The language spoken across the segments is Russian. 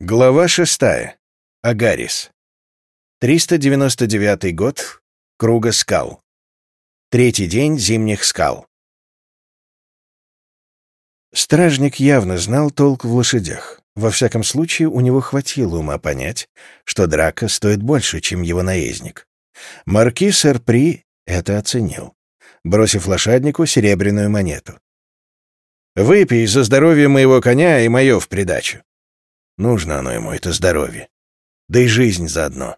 Глава шестая. Агарис. 399 год. Круга скал. Третий день зимних скал. Стражник явно знал толк в лошадях. Во всяком случае, у него хватило ума понять, что драка стоит больше, чем его наездник. Маркиз Эрпри это оценил, бросив лошаднику серебряную монету. «Выпей за здоровье моего коня и мое в придачу». Нужно оно ему, это здоровье. Да и жизнь заодно.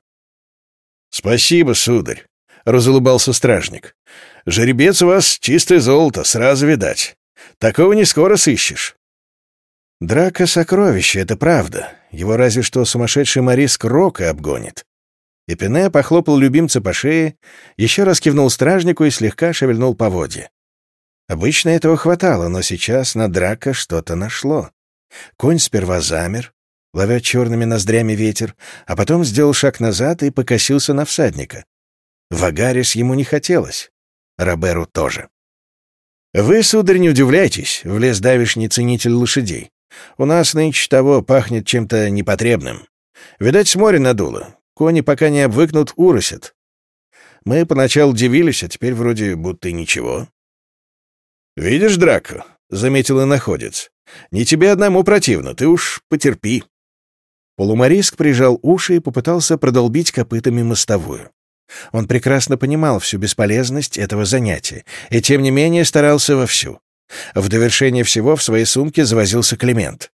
«Спасибо, сударь», — разулыбался стражник. «Жеребец у вас чистое золото, сразу видать. Такого не скоро сыщешь». Драка — сокровище, это правда. Его разве что сумасшедший Морис Крока обгонит. Эпине похлопал любимца по шее, еще раз кивнул стражнику и слегка шевельнул поводья. Обычно этого хватало, но сейчас на Драка что-то нашло. Конь сперва замер, ловя черными ноздрями ветер, а потом сделал шаг назад и покосился на всадника. Вагарис ему не хотелось. Роберу тоже. «Вы, сударь, не удивляйтесь», — влез давишний ценитель лошадей. «У нас нынче того пахнет чем-то непотребным. Видать, с моря надуло. Кони пока не обвыкнут, уросят. Мы поначалу дивились, а теперь вроде будто ничего». «Видишь, Драко?» — заметил и находец. «Не тебе одному противно, ты уж потерпи». Полумариск прижал уши и попытался продолбить копытами мостовую. Он прекрасно понимал всю бесполезность этого занятия, и тем не менее старался вовсю. В довершение всего в своей сумке завозился Климент.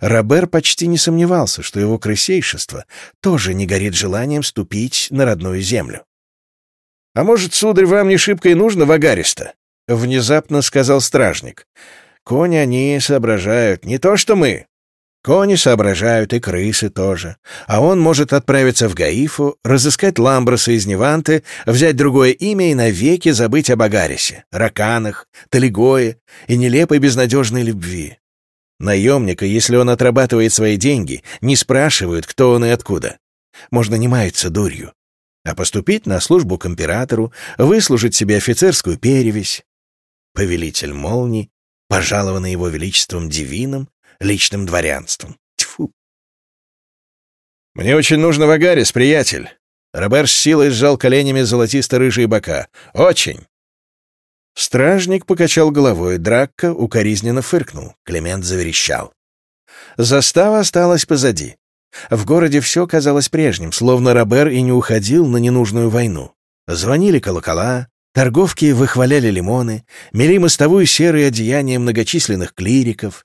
Робер почти не сомневался, что его крысейшество тоже не горит желанием ступить на родную землю. «А может, сударь, вам не шибко и нужно вагариста?» — внезапно сказал стражник. «Кони они соображают, не то что мы. Кони соображают, и крысы тоже. А он может отправиться в Гаифу, разыскать Ламброса из Неванты, взять другое имя и навеки забыть об Агарисе, Раканах, Талигое и нелепой безнадежной любви. Наемника, если он отрабатывает свои деньги, не спрашивают, кто он и откуда. Можно не маяться дурью, а поступить на службу к императору, выслужить себе офицерскую перевесь. Повелитель молний, пожалованный его величеством Дивином, личным дворянством. Тьфу. «Мне очень нужно Вагарис, приятель». Робер с силой сжал коленями золотисто-рыжие бока. «Очень!» Стражник покачал головой, Дракка укоризненно фыркнул. Климент заверещал. Застава осталась позади. В городе все казалось прежним, словно Робер и не уходил на ненужную войну. Звонили колокола, торговки выхваляли лимоны, мели мостовую серые одеяния многочисленных клириков,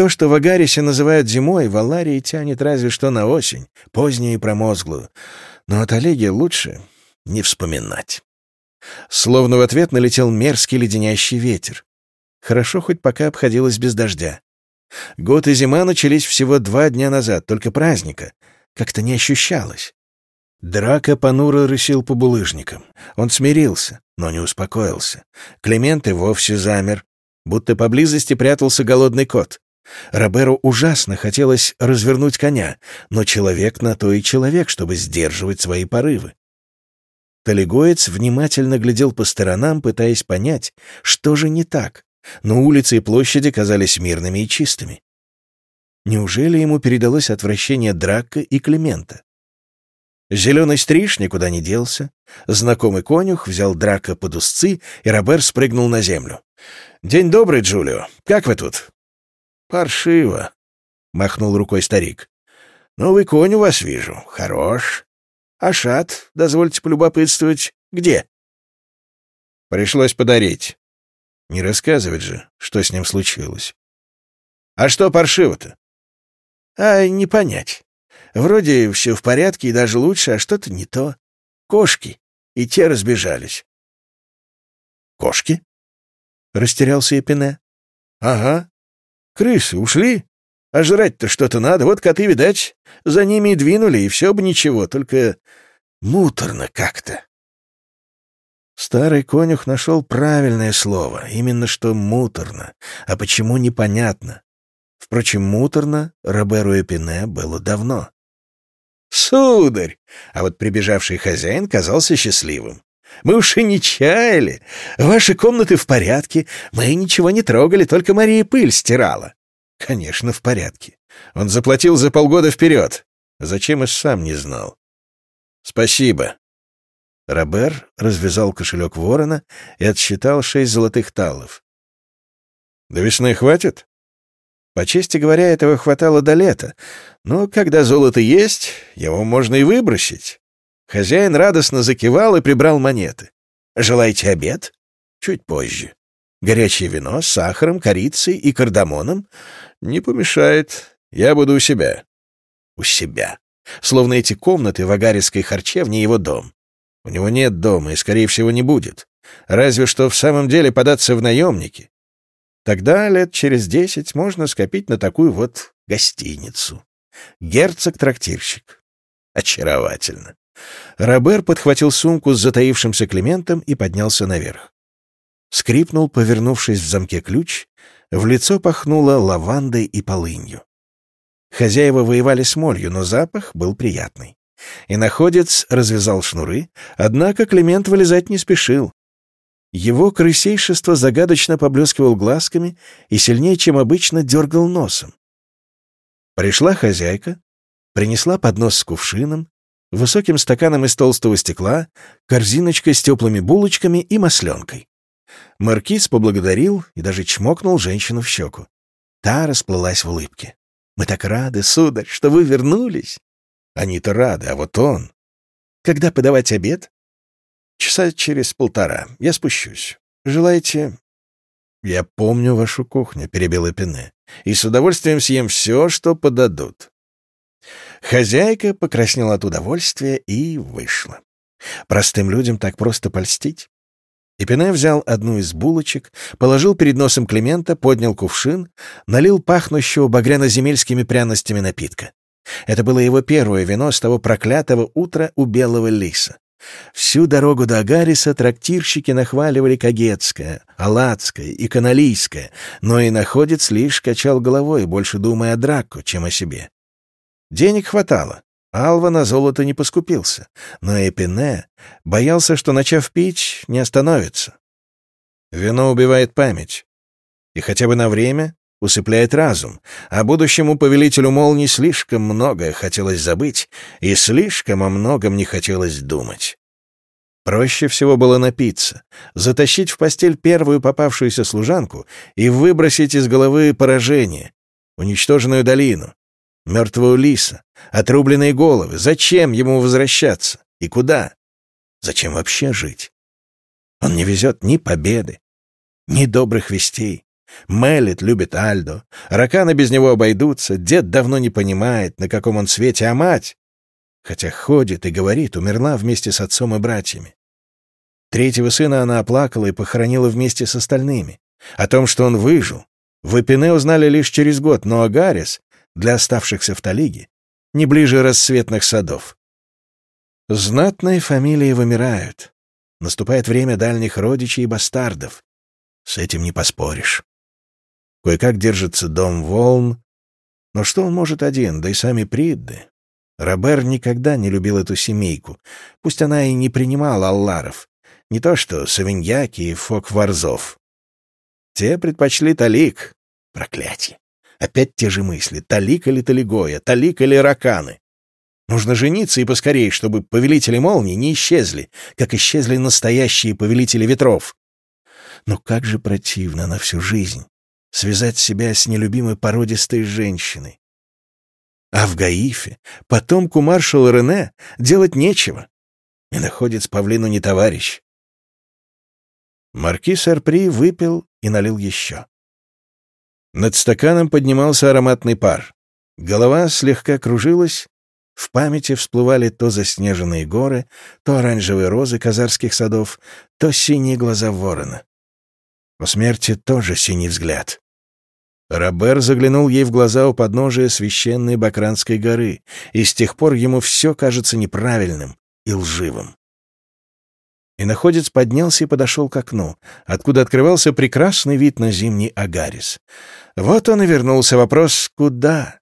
то, что в Агарисе называют зимой, в Аларии тянет разве что на осень, позднюю и промозглую. Но от Олеги лучше не вспоминать. Словно в ответ налетел мерзкий леденящий ветер. Хорошо хоть пока обходилось без дождя. Год и зима начались всего два дня назад, только праздника. Как-то не ощущалось. Драка понуро рысил по булыжникам. Он смирился, но не успокоился. Климент и вовсе замер, будто поблизости прятался голодный кот. Роберу ужасно хотелось развернуть коня, но человек на то и человек, чтобы сдерживать свои порывы. Талигоец внимательно глядел по сторонам, пытаясь понять, что же не так, но улицы и площади казались мирными и чистыми. Неужели ему передалось отвращение Драка и Климента? Зеленый стриж никуда не делся. Знакомый конюх взял Драка под узцы, и Робер спрыгнул на землю. «День добрый, Джулио. Как вы тут?» «Паршиво», — махнул рукой старик. «Новый конь у вас вижу. Хорош. А шат, дозвольте полюбопытствовать, где?» «Пришлось подарить. Не рассказывать же, что с ним случилось». «А что паршиво-то?» «А не понять. Вроде все в порядке и даже лучше, а что-то не то. Кошки. И те разбежались». «Кошки?» — растерялся Эпине. «Ага. Крысы ушли? А жрать-то что-то надо. Вот коты, видать, за ними и двинули, и все бы ничего, только муторно как-то. Старый конюх нашел правильное слово, именно что муторно. А почему непонятно? Впрочем, муторно Роберу Эпине было давно. «Сударь!» А вот прибежавший хозяин казался счастливым. Мы уж и не чаяли. Ваши комнаты в порядке. Мы ничего не трогали, только Мария пыль стирала. Конечно, в порядке. Он заплатил за полгода вперед. Зачем и сам не знал. Спасибо. Робер развязал кошелек ворона и отсчитал шесть золотых таллов. До весны хватит? По чести говоря, этого хватало до лета. Но когда золото есть, его можно и выбросить. Хозяин радостно закивал и прибрал монеты. «Желаете обед?» «Чуть позже. Горячее вино с сахаром, корицей и кардамоном не помешает. Я буду у себя». «У себя?» Словно эти комнаты в Агарийской харчевне его дом. У него нет дома и, скорее всего, не будет. Разве что в самом деле податься в наемники. Тогда лет через десять можно скопить на такую вот гостиницу. Герцог-трактирщик. Очаровательно. Робер подхватил сумку с затаившимся Климентом и поднялся наверх. Скрипнул, повернувшись в замке ключ, в лицо пахнуло лавандой и полынью. Хозяева воевали с молью, но запах был приятный. И находец развязал шнуры, однако Климент вылезать не спешил. Его крысейшество загадочно поблескивал глазками и сильнее, чем обычно, дергал носом. Пришла хозяйка, принесла поднос с кувшином, высоким стаканом из толстого стекла, корзиночкой с теплыми булочками и масленкой. Маркиз поблагодарил и даже чмокнул женщину в щеку. Та расплылась в улыбке. «Мы так рады, сударь, что вы вернулись!» «Они-то рады, а вот он...» «Когда подавать обед?» Часа через полтора. Я спущусь. Желаете...» «Я помню вашу кухню», — перебил Эпине, «и с удовольствием съем все, что подадут». Хозяйка покраснела от удовольствия и вышла. Простым людям так просто польстить. Эпине взял одну из булочек, положил перед носом Климента, поднял кувшин, налил пахнущего багряно-земельскими пряностями напитка. Это было его первое вино с того проклятого утра у белого лиса. Всю дорогу до Агариса трактирщики нахваливали Кагетское, Алацкое и Каналийское, но и находец лишь качал головой, больше думая о Драко, чем о себе. Денег хватало. Алва на золото не поскупился, но Эпине боялся, что, начав пить, не остановится. Вино убивает память. И хотя бы на время усыпляет разум, а будущему повелителю молний слишком многое хотелось забыть, и слишком о многом не хотелось думать. Проще всего было напиться, затащить в постель первую попавшуюся служанку и выбросить из головы поражение, уничтоженную долину, мертвого лиса, отрубленные головы. Зачем ему возвращаться? И куда? Зачем вообще жить? Он не везет ни победы, ни добрых вестей. Мелит любит Альдо. Раканы без него обойдутся. Дед давно не понимает, на каком он свете, а мать... Хотя ходит и говорит, умерла вместе с отцом и братьями. Третьего сына она оплакала и похоронила вместе с остальными. О том, что он выжил, в Эпине узнали лишь через год, но Агарис, для оставшихся в Талиге, не ближе рассветных садов. Знатные фамилии вымирают. Наступает время дальних родичей и бастардов. С этим не поспоришь. Кое-как держится дом волн. Но что он может один, да и сами Придды? Робер никогда не любил эту семейку, пусть она и не принимала алларов. Не то что Савиньяки и Фокварзов. Те предпочли Талик. Проклятие. Опять те же мысли. Талик или Талигоя, Талик или Раканы. Нужно жениться и поскорей, чтобы повелители молний не исчезли, как исчезли настоящие повелители ветров. Но как же противно на всю жизнь связать себя с нелюбимой породистой женщиной. А в Гаифе, потомку маршала Рене, делать нечего. И находится павлину не товарищ. Маркиз Арпри выпил и налил еще. Над стаканом поднимался ароматный пар. Голова слегка кружилась, в памяти всплывали то заснеженные горы, то оранжевые розы казарских садов, то синие глаза ворона. У смерти тоже синий взгляд. Робер заглянул ей в глаза у подножия священной Бакранской горы, и с тех пор ему все кажется неправильным и лживым. И находец поднялся и подошел к окну, откуда открывался прекрасный вид на зимний Агарис. Вот он и вернулся. Вопрос «Куда?».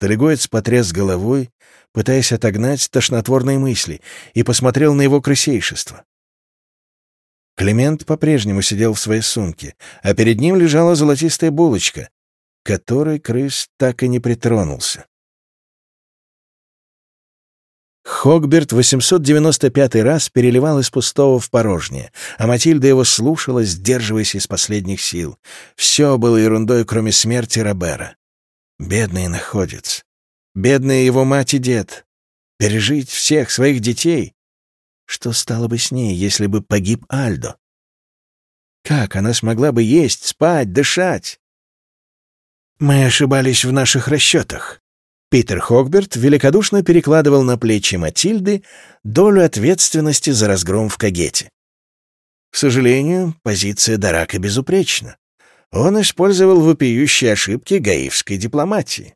Талигоец потряс головой, пытаясь отогнать тошнотворные мысли, и посмотрел на его крысейшество. Климент по-прежнему сидел в своей сумке, а перед ним лежала золотистая булочка. которой крыс так и не притронулся. Хогберт 895 раз переливал из пустого в порожнее, а Матильда его слушала, сдерживаясь из последних сил. Все было ерундой, кроме смерти Робера. Бедный находец. Бедные его мать и дед. Пережить всех своих детей. Что стало бы с ней, если бы погиб Альдо? Как она смогла бы есть, спать, дышать? Мы ошибались в наших расчетах. Питер Хогберт великодушно перекладывал на плечи Матильды долю ответственности за разгром в Кагете. К сожалению, позиция Дарака безупречна. Он использовал вопиющие ошибки гаивской дипломатии.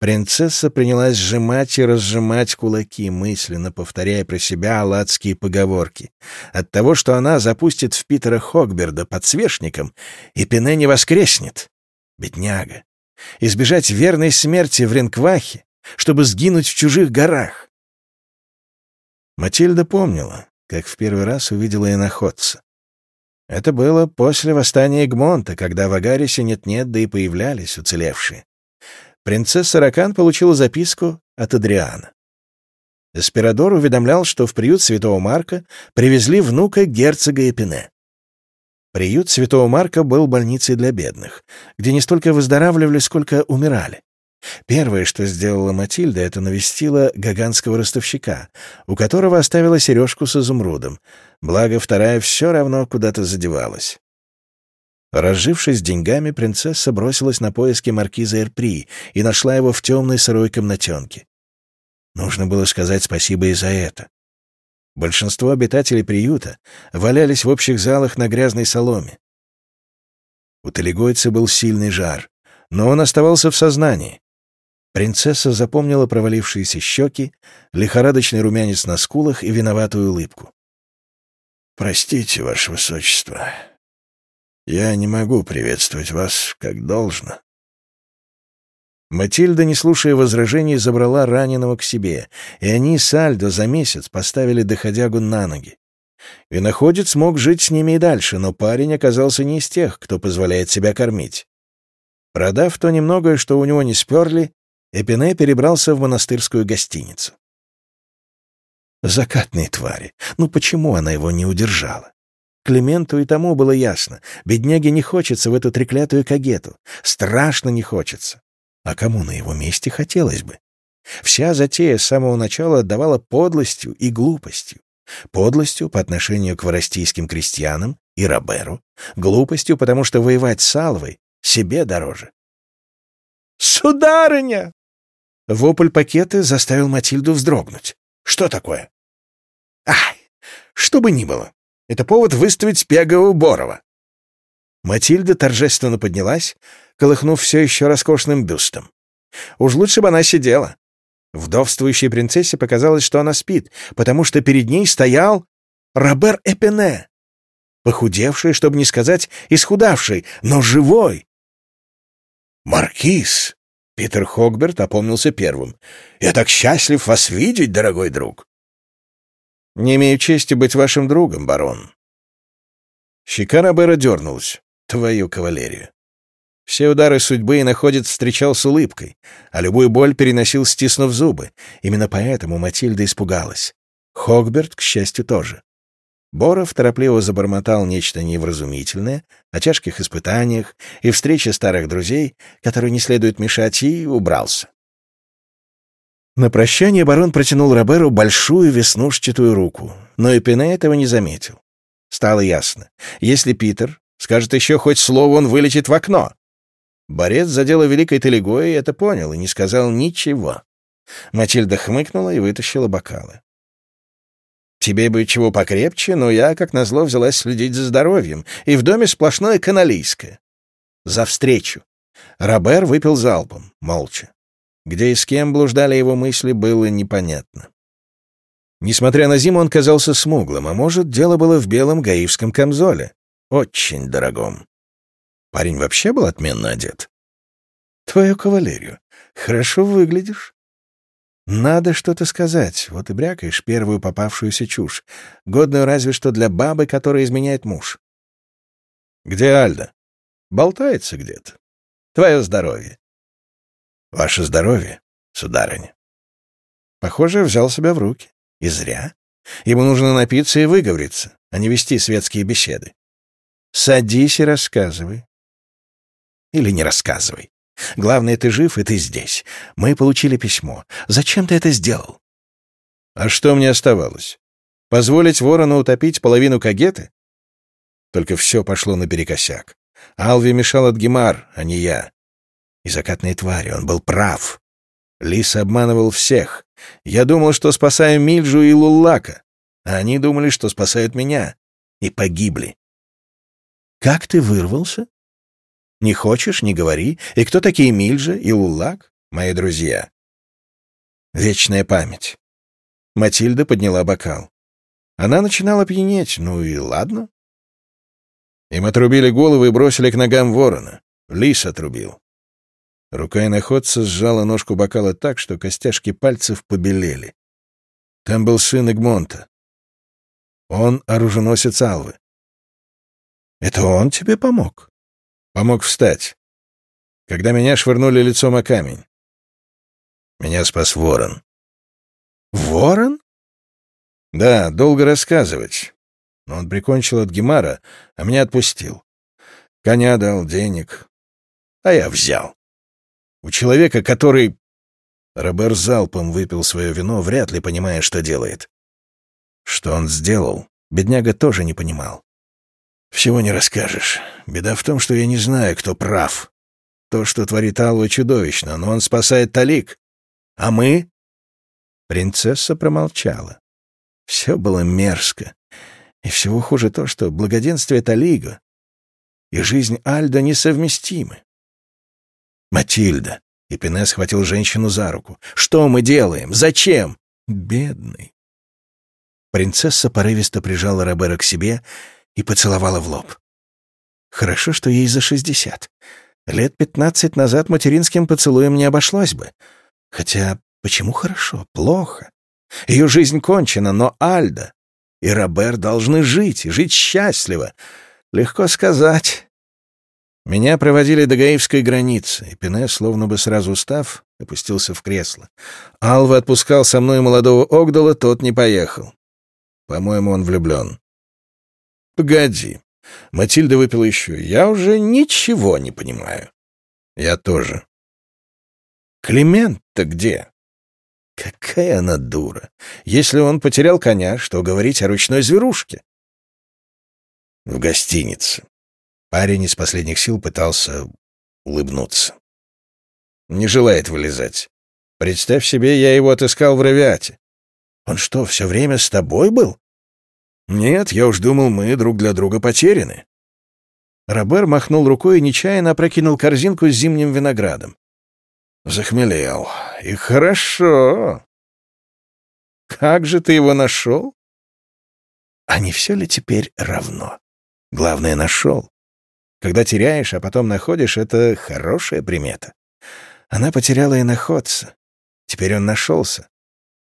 Принцесса принялась сжимать и разжимать кулаки, мысленно повторяя про себя аладские поговорки. От того, что она запустит в Питера Хогберда подсвечником, и Пене не воскреснет. Бедняга избежать верной смерти в Ренквахе, чтобы сгинуть в чужих горах. Матильда помнила, как в первый раз увидела иноходца. Это было после восстания Эгмонта, когда в Агарисе нет-нет, да и появлялись уцелевшие. Принцесса Ракан получила записку от Адриана. Эспирадор уведомлял, что в приют святого Марка привезли внука герцога Эпине. Приют Святого Марка был больницей для бедных, где не столько выздоравливали, сколько умирали. Первое, что сделала Матильда, это навестила гаганского ростовщика, у которого оставила сережку с изумрудом, благо вторая все равно куда-то задевалась. Разжившись деньгами, принцесса бросилась на поиски маркиза Эрпри и нашла его в темной сырой комнатенке. Нужно было сказать спасибо и за это. Большинство обитателей приюта валялись в общих залах на грязной соломе. У талигойца был сильный жар, но он оставался в сознании. Принцесса запомнила провалившиеся щеки, лихорадочный румянец на скулах и виноватую улыбку. «Простите, Ваше Высочество, я не могу приветствовать вас как должно. Матильда, не слушая возражений, забрала раненого к себе, и они с Альдо за месяц поставили доходягу на ноги. Виноходец мог жить с ними и дальше, но парень оказался не из тех, кто позволяет себя кормить. Продав то немногое, что у него не сперли, Эпине перебрался в монастырскую гостиницу. Закатные твари. Ну почему она его не удержала? Клименту и тому было ясно. Бедняге не хочется в эту треклятую кагету. Страшно не хочется. А кому на его месте хотелось бы? Вся затея с самого начала отдавала подлостью и глупостью. Подлостью по отношению к воростийским крестьянам и Роберу, глупостью, потому что воевать с Алвой себе дороже. «Сударыня!» Вопль пакеты заставил Матильду вздрогнуть. «Что такое?» «Ай, что бы ни было, это повод выставить Пегова Борова. Матильда торжественно поднялась, колыхнув все еще роскошным бюстом. Уж лучше бы она сидела. Вдовствующей принцессе показалось, что она спит, потому что перед ней стоял Робер Эпене, похудевший, чтобы не сказать исхудавший, но живой. «Маркиз!» — Питер Хогберт опомнился первым. «Я так счастлив вас видеть, дорогой друг!» «Не имею чести быть вашим другом, барон». Щека Робера дернулась твою кавалерию. Все удары судьбы находит встречал с улыбкой, а любую боль переносил, стиснув зубы. Именно поэтому Матильда испугалась. Хогберт, к счастью, тоже. Боров торопливо забормотал нечто невразумительное о тяжких испытаниях и встрече старых друзей, которые не следует мешать, и убрался. На прощание барон протянул Роберу большую веснушчатую руку, но и Пене этого не заметил. Стало ясно, если Питер Скажет еще хоть слово, он вылетит в окно. Борец за Великой Телегои это понял и не сказал ничего. Матильда хмыкнула и вытащила бокалы. «Тебе бы чего покрепче, но я, как назло, взялась следить за здоровьем, и в доме сплошное каналийское. За встречу». Робер выпил залпом, молча. Где и с кем блуждали его мысли, было непонятно. Несмотря на зиму, он казался смуглым, а может, дело было в белом гаивском камзоле. Очень дорогом. Парень вообще был отменно одет. Твою кавалерию. Хорошо выглядишь. Надо что-то сказать, вот и брякаешь первую попавшуюся чушь, годную разве что для бабы, которая изменяет муж. Где Альда? Болтается где-то. Твое здоровье. Ваше здоровье, сударыня. Похоже, взял себя в руки. И зря. Ему нужно напиться и выговориться, а не вести светские беседы. Садись и рассказывай. Или не рассказывай. Главное, ты жив, и ты здесь. Мы получили письмо. Зачем ты это сделал? А что мне оставалось? Позволить ворону утопить половину кагеты? Только все пошло наперекосяк. Алви мешал от Гемар, а не я. И закатные твари, он был прав. Лис обманывал всех. Я думал, что спасаю Мильджу и Луллака, а они думали, что спасают меня. И погибли. Как ты вырвался? Не хочешь, не говори. И кто такие Мильджа и Луллак? Мои друзья. Вечная память. Матильда подняла бокал. Она начинала пьянеть, ну и ладно. Им отрубили головы и бросили к ногам ворона. Лис отрубил. Рука иноходца сжала ножку бокала так, что костяшки пальцев побелели. Там был сын Игмонта. Он оруженосец Алвы. Это он тебе помог? Помог встать. Когда меня швырнули лицом о камень. Меня спас ворон. Ворон? Да, долго рассказывать. Но он прикончил от Гемара, а меня отпустил. Коня дал, денег. А я взял. У человека, который... Робер залпом выпил свое вино, вряд ли понимая, что делает. Что он сделал, бедняга тоже не понимал. «Всего не расскажешь. Беда в том, что я не знаю, кто прав. То, что творит Алва, чудовищно, но он спасает Талик. А мы?» Принцесса промолчала. Все было мерзко. И всего хуже то, что благоденствие Талига и жизнь Альда несовместимы. «Матильда!» — и схватил женщину за руку. «Что мы делаем? Зачем?» «Бедный!» Принцесса порывисто прижала Робера к себе и поцеловала в лоб. Хорошо, что ей за шестьдесят. Лет пятнадцать назад материнским поцелуем не обошлось бы. Хотя почему хорошо? Плохо. Ее жизнь кончена, но Альда и Робер должны жить, жить счастливо. Легко сказать. Меня проводили до Гаивской границы, и Пене, словно бы сразу устав, опустился в кресло. Алва отпускал со мной молодого Огдала, тот не поехал. По-моему, он влюблен. Погоди. Матильда выпила еще. Я уже ничего не понимаю. Я тоже. Климент-то где? Какая она дура. Если он потерял коня, что говорить о ручной зверушке? В гостинице. Парень из последних сил пытался улыбнуться. Не желает вылезать. Представь себе, я его отыскал в Равиате. Он что, все время с тобой был? Нет, я уж думал, мы друг для друга потеряны. Робер махнул рукой и нечаянно опрокинул корзинку с зимним виноградом. Захмелел. И хорошо. Как же ты его нашел? А не все ли теперь равно? Главное, нашел. Когда теряешь, а потом находишь, это хорошая примета. Она потеряла и находца. Теперь он нашелся.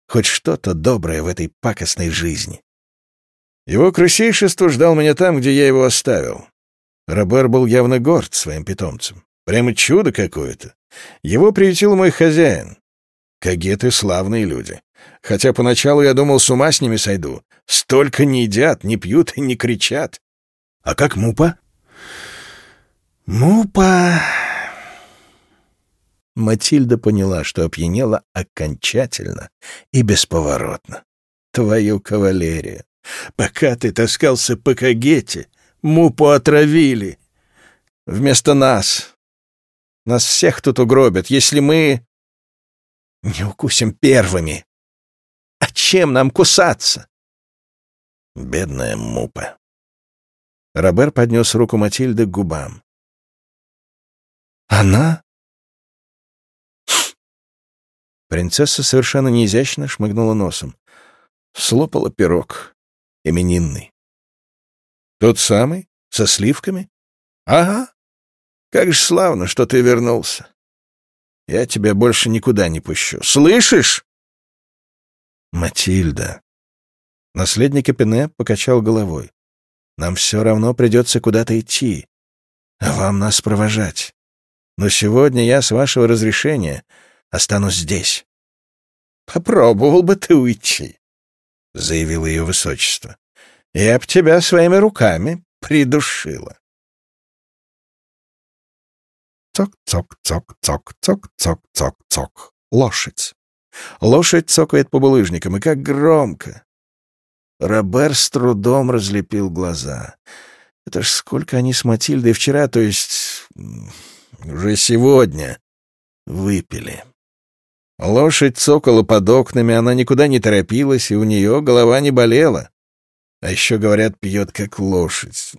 Хоть что-то доброе в этой пакостной жизни. Его крысейшество ждал меня там, где я его оставил. Робер был явно горд своим питомцем. Прямо чудо какое-то. Его приютил мой хозяин. Кагеты — славные люди. Хотя поначалу я думал, с ума с ними сойду. Столько не едят, не пьют и не кричат. А как Мупа? Мупа... Матильда поняла, что опьянела окончательно и бесповоротно. Твою кавалерию! Пока ты таскался по Кагете, Мупу отравили. Вместо нас. Нас всех тут угробят, если мы... Не укусим первыми. А чем нам кусаться? Бедная Мупа. Робер поднес руку Матильды к губам. Она? Принцесса совершенно неизящно шмыгнула носом. Слопала пирог. Именинный. Тот самый? Со сливками? Ага. Как же славно, что ты вернулся. Я тебя больше никуда не пущу. Слышишь? Матильда. Наследник Эпине покачал головой. Нам все равно придется куда-то идти, а вам нас провожать. Но сегодня я, с вашего разрешения, останусь здесь. Попробовал бы ты уйти, — заявил ее высочество. Я б тебя своими руками придушила. Цок-цок-цок-цок-цок-цок-цок. Лошадь. Лошадь цокает по булыжникам, и как громко. Робер с трудом разлепил глаза. Это ж сколько они с Матильдой вчера, то есть уже сегодня, выпили. Лошадь цокала под окнами, она никуда не торопилась, и у нее голова не болела. А еще, говорят, пьет как лошадь.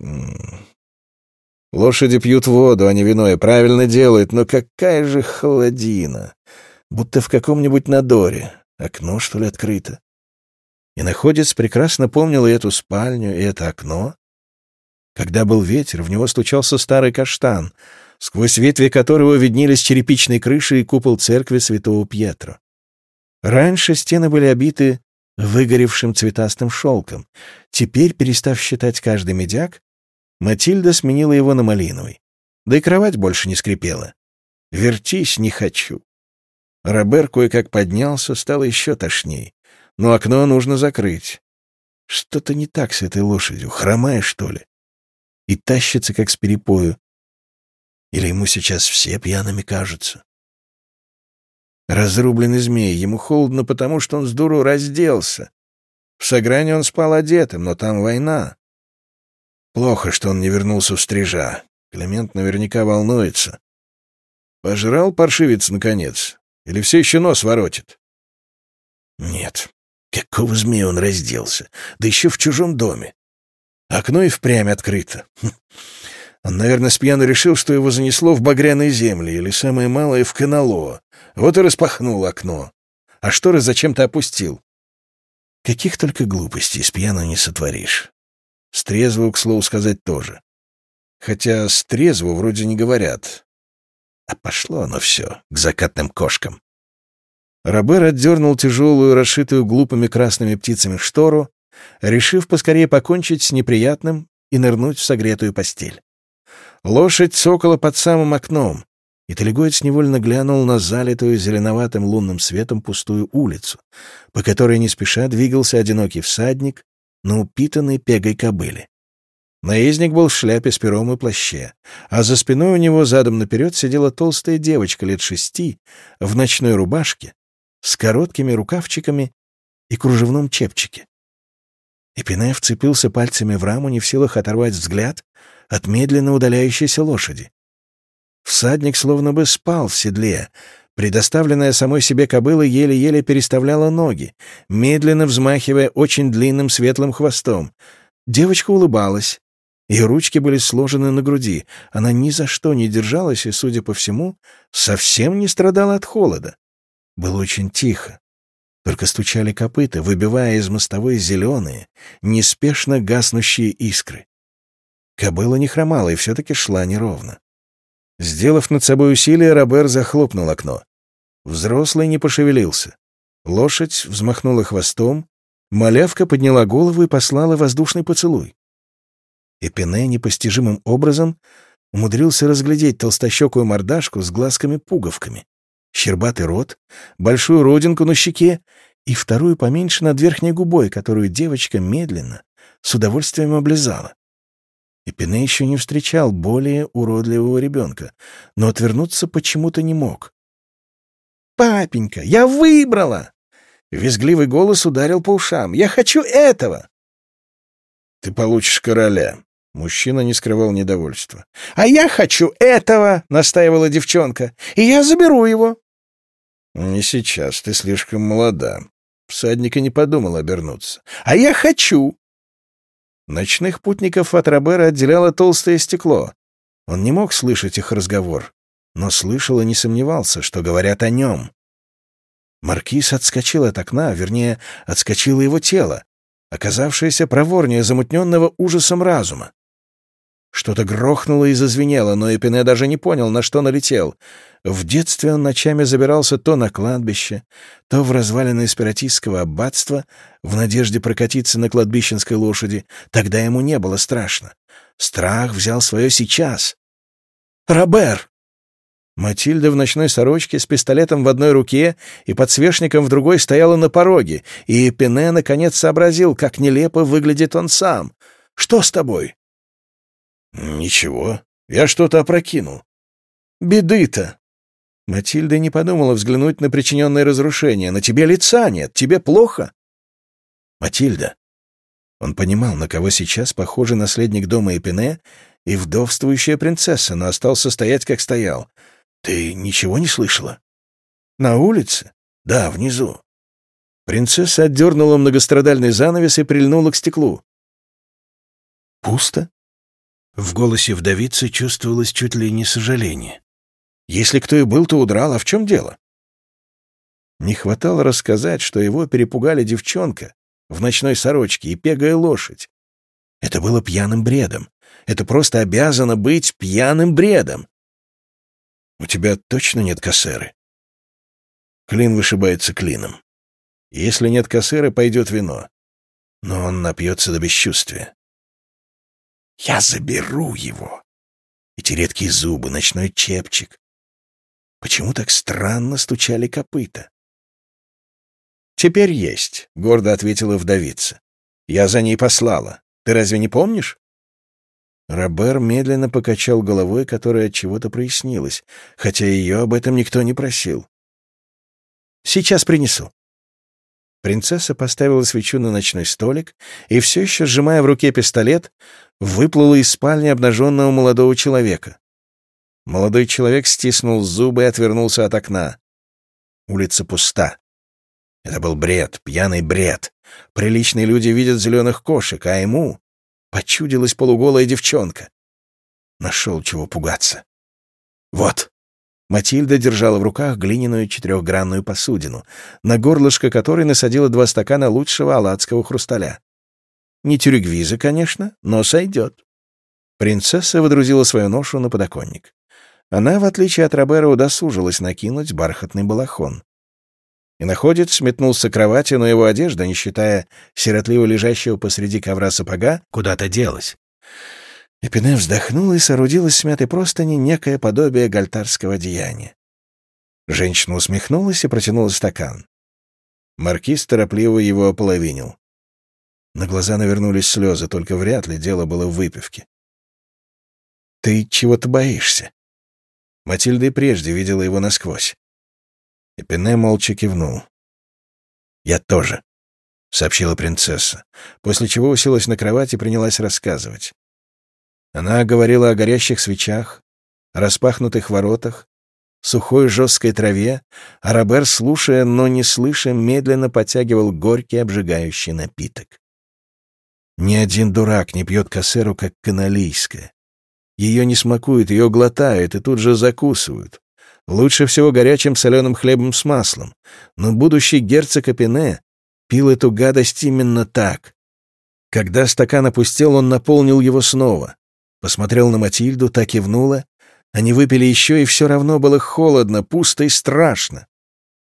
Лошади пьют воду, а не вино, и правильно делают, но какая же холодина! Будто в каком-нибудь надоре. Окно, что ли, открыто? И находец прекрасно помнил и эту спальню, и это окно. Когда был ветер, в него стучался старый каштан, сквозь ветви которого виднелись черепичные крыши и купол церкви святого Пьетро. Раньше стены были обиты выгоревшим цветастым шелком. Теперь, перестав считать каждый медяк, Матильда сменила его на малиновый. Да и кровать больше не скрипела. «Вертись не хочу». Робер кое-как поднялся, стало еще тошней. Но окно нужно закрыть. Что-то не так с этой лошадью, хромая, что ли? И тащится, как с перепою. Или ему сейчас все пьяными кажутся? Разрубленный змей, ему холодно, потому что он с дуру разделся. В Сагране он спал одетым, но там война. Плохо, что он не вернулся в стрижа. Климент наверняка волнуется. Пожрал паршивец, наконец? Или все еще нос воротит? Нет. Какого змея он разделся? Да еще в чужом доме. Окно и впрямь открыто. Он, наверное, спьяно решил, что его занесло в багряные земли, или самое малое — в канало. Вот и распахнул окно. А шторы зачем-то опустил. Каких только глупостей с пьяно не сотворишь. С трезву, к слову сказать, тоже. Хотя с трезву вроде не говорят. А пошло оно все к закатным кошкам. Робер отдернул тяжелую, расшитую глупыми красными птицами штору, решив поскорее покончить с неприятным и нырнуть в согретую постель. Лошадь цокала под самым окном, и Талигоец невольно глянул на залитую зеленоватым лунным светом пустую улицу, по которой не спеша двигался одинокий всадник на упитанной пегой кобыле. Наездник был в шляпе с пером и плаще, а за спиной у него задом наперед сидела толстая девочка лет шести в ночной рубашке с короткими рукавчиками и кружевном чепчике. Эпине вцепился пальцами в раму, не в силах оторвать взгляд от медленно удаляющейся лошади. Всадник словно бы спал в седле. Предоставленная самой себе кобыла еле-еле переставляла ноги, медленно взмахивая очень длинным светлым хвостом. Девочка улыбалась. Ее ручки были сложены на груди. Она ни за что не держалась и, судя по всему, совсем не страдала от холода. Было очень тихо. Только стучали копыта, выбивая из мостовой зеленые, неспешно гаснущие искры. Кобыла не хромала и все-таки шла неровно. Сделав над собой усилие, Робер захлопнул окно. Взрослый не пошевелился. Лошадь взмахнула хвостом, малявка подняла голову и послала воздушный поцелуй. Эпине непостижимым образом умудрился разглядеть толстощекую мордашку с глазками-пуговками щербатый рот, большую родинку на щеке и вторую поменьше над верхней губой, которую девочка медленно, с удовольствием облизала. И Пене еще не встречал более уродливого ребенка, но отвернуться почему-то не мог. «Папенька, я выбрала!» Визгливый голос ударил по ушам. «Я хочу этого!» «Ты получишь короля», Мужчина не скрывал недовольства. «А я хочу этого!» — настаивала девчонка. «И я заберу его!» «Не сейчас, ты слишком молода». Всадник и не подумал обернуться. «А я хочу!» Ночных путников от Робера отделяло толстое стекло. Он не мог слышать их разговор, но слышал и не сомневался, что говорят о нем. Маркиз отскочил от окна, вернее, отскочило его тело, оказавшееся проворнее замутненного ужасом разума. Что-то грохнуло и зазвенело, но Эпине даже не понял, на что налетел. В детстве он ночами забирался то на кладбище, то в развалины спиратистского аббатства в надежде прокатиться на кладбищенской лошади. Тогда ему не было страшно. Страх взял свое сейчас. «Робер!» Матильда в ночной сорочке с пистолетом в одной руке и подсвечником в другой стояла на пороге, и Пене наконец сообразил, как нелепо выглядит он сам. «Что с тобой?» «Ничего. Я что-то опрокинул». «Беды-то!» Матильда не подумала взглянуть на причиненное разрушение. «На тебе лица нет. Тебе плохо?» «Матильда». Он понимал, на кого сейчас похожий наследник дома Эпине и вдовствующая принцесса, но остался стоять, как стоял. «Ты ничего не слышала?» «На улице?» «Да, внизу». Принцесса отдернула многострадальный занавес и прильнула к стеклу. «Пусто?» В голосе вдовицы чувствовалось чуть ли не сожаление. «Если кто и был, то удрал, а в чем дело?» Не хватало рассказать, что его перепугали девчонка в ночной сорочке и пегая лошадь. Это было пьяным бредом. Это просто обязано быть пьяным бредом. «У тебя точно нет кассеры?» Клин вышибается клином. Если нет кассеры, пойдет вино. Но он напьется до бесчувствия. Я заберу его. Эти редкие зубы, ночной чепчик. Почему так странно стучали копыта? «Теперь есть», — гордо ответила вдовица. «Я за ней послала. Ты разве не помнишь?» Робер медленно покачал головой, которая от чего-то прояснилась, хотя ее об этом никто не просил. «Сейчас принесу». Принцесса поставила свечу на ночной столик и, все еще сжимая в руке пистолет, выплыла из спальни обнаженного молодого человека. Молодой человек стиснул зубы и отвернулся от окна. Улица пуста. Это был бред, пьяный бред. Приличные люди видят зеленых кошек, а ему почудилась полуголая девчонка. Нашел чего пугаться. Вот. Матильда держала в руках глиняную четырехгранную посудину, на горлышко которой насадила два стакана лучшего аладского хрусталя. Не тюрегвиза, конечно, но сойдет. Принцесса водрузила свою ношу на подоконник. Она, в отличие от Робера, удосужилась накинуть бархатный балахон. И находец метнулся к кровати, но его одежда, не считая сиротливо лежащего посреди ковра сапога, куда-то делась. Эпине вздохнула и соорудила с мятой простыни некое подобие гальтарского деяния. Женщина усмехнулась и протянула стакан. Маркиз торопливо его ополовинил. На глаза навернулись слезы, только вряд ли дело было в выпивке. «Ты чего-то боишься?» Матильда и прежде видела его насквозь. Эпине молча кивнул. «Я тоже», — сообщила принцесса, после чего уселась на кровать и принялась рассказывать. Она говорила о горящих свечах, распахнутых воротах, сухой жесткой траве, а Робер, слушая, но не слыша, медленно подтягивал горький обжигающий напиток. Ни один дурак не пьет кассеру, как каналийская. Ее не смакуют, ее глотают и тут же закусывают. Лучше всего горячим соленым хлебом с маслом. Но будущий герцог Апене пил эту гадость именно так. Когда стакан опустел, он наполнил его снова. Посмотрел на Матильду, так кивнула. Они выпили еще, и все равно было холодно, пусто и страшно.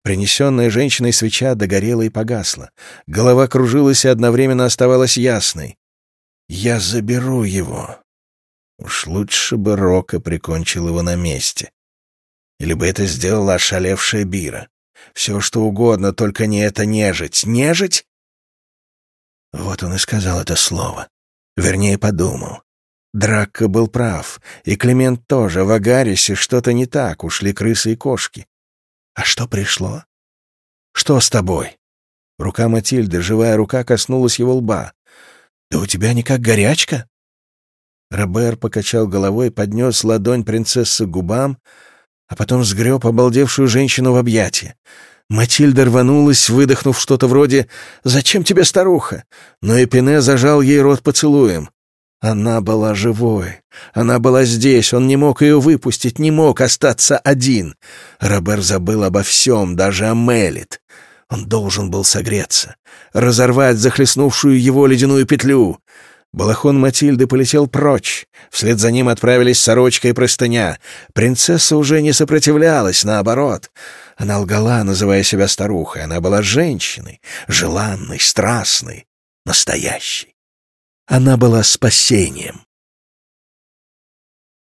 Принесенная женщиной свеча догорела и погасла. Голова кружилась и одновременно оставалась ясной. «Я заберу его». Уж лучше бы Рока прикончил его на месте. Или бы это сделала ошалевшая Бира. Все, что угодно, только не это нежить. Нежить? Вот он и сказал это слово. Вернее, подумал. Дракка был прав, и Климент тоже. В Агарисе что-то не так, ушли крысы и кошки. А что пришло? Что с тобой? Рука Матильды, живая рука, коснулась его лба. Да у тебя никак горячка? Робер покачал головой, поднес ладонь принцессы к губам, а потом сгреб обалдевшую женщину в объятия. Матильда рванулась, выдохнув что-то вроде «Зачем тебе, старуха?» Но Эпине зажал ей рот поцелуем. Она была живой. Она была здесь. Он не мог ее выпустить, не мог остаться один. Робер забыл обо всем, даже о Мелит. Он должен был согреться, разорвать захлестнувшую его ледяную петлю. Балахон Матильды полетел прочь. Вслед за ним отправились сорочка и простыня. Принцесса уже не сопротивлялась, наоборот. Она лгала, называя себя старухой. Она была женщиной, желанной, страстной, настоящей. Она была спасением.